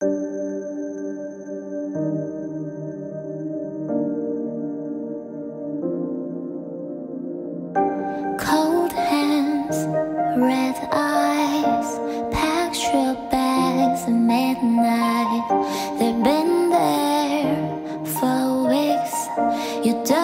Cold hands, red eyes, packed your bags at midnight. They've been there for weeks. You don't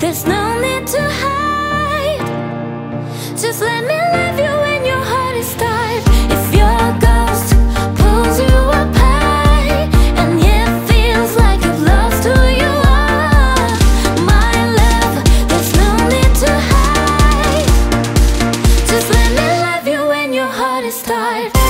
There's no need to hide. Just let me love you when your heart is tired. If your ghost pulls you apart, and it feels like you've lost who you are, my love. There's no need to hide. Just let me love you when your heart is tired.